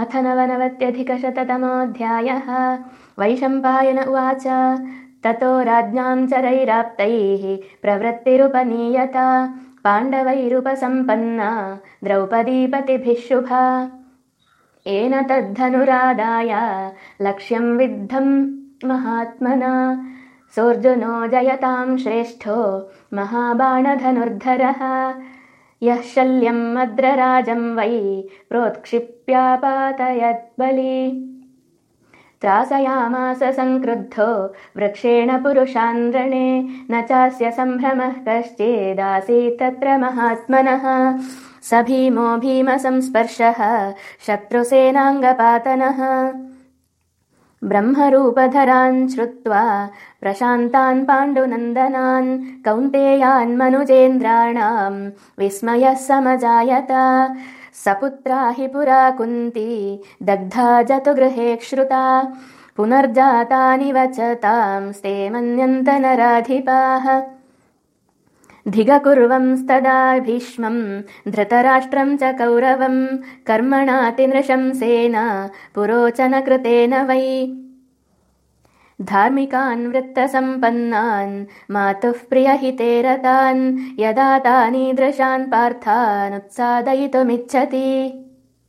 अथ नवनवत्यधिकशततमोऽध्यायः। वैशम्पायन उवाच ततो राज्ञाम् चरैराप्तैः प्रवृत्तिरुपनीयत पाण्डवैरुपसम्पन्ना द्रौपदीपतिभिः शुभा। येन तद्धनुरादाय लक्ष्यम् विद्धम् महात्मना सोऽर्जुनो जयताम् श्रेष्ठो महाबाणधनुर्धरः यः शल्यम् अद्रराजम् वै प्रोत्क्षिप्यापातयद्बली त्रासयामास सङ्क्रुद्धो वृक्षेण पुरुषान्द्रणे न चास्य सम्भ्रमः कश्चिदासीत् तत्र महात्मनः। स भीमो भीमसंस्पर्शः शत्रुसेनाङ्गपातनः ब्रह्मरूपधरान् श्रुत्वा प्रशान्तान् पाण्डुनन्दनान् कौन्तेयान् मनुजेन्द्राणाम् विस्मयः समजायत। सपुत्रा हि पुरा कुन्ती दग्धा जतुगृहे श्रुता पुनर्जातानि वचतांस्ते मन्यन्तनराधिपाः धिगकुर्वंस्तदा भीष्मम् धृतराष्ट्रम् च कौरवम् कर्मणातिनृशंसेन पुरोचनकृतेन वै। धार्मिकान् वृत्तसम्पन्नान् मातुः प्रियहिते रतान् यदा तानीदृशान् पार्थानुत्सादयितुमिच्छति